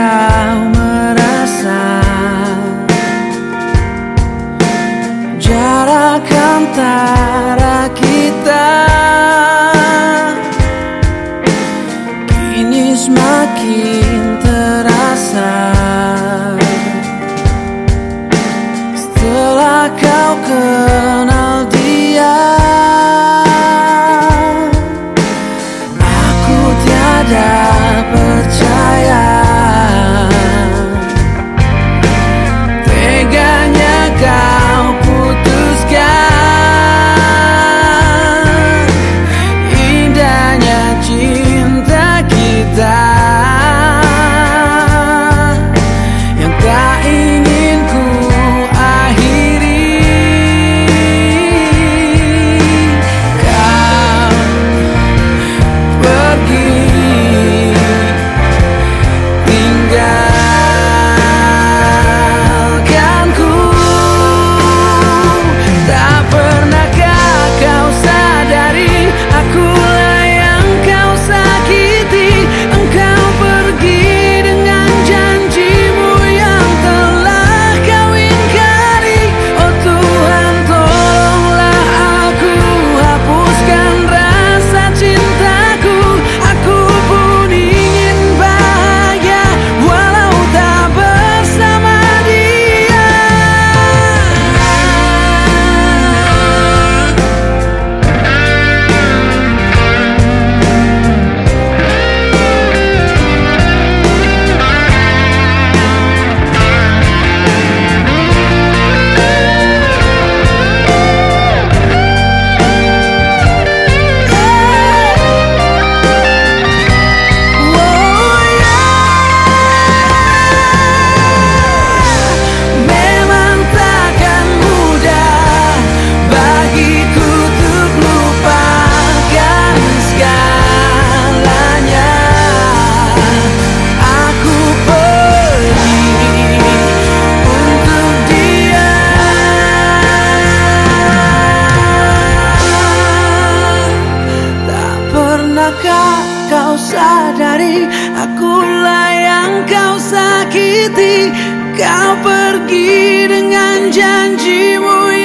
out Akulah yang kau sakiti Kau pergi dengan janjimu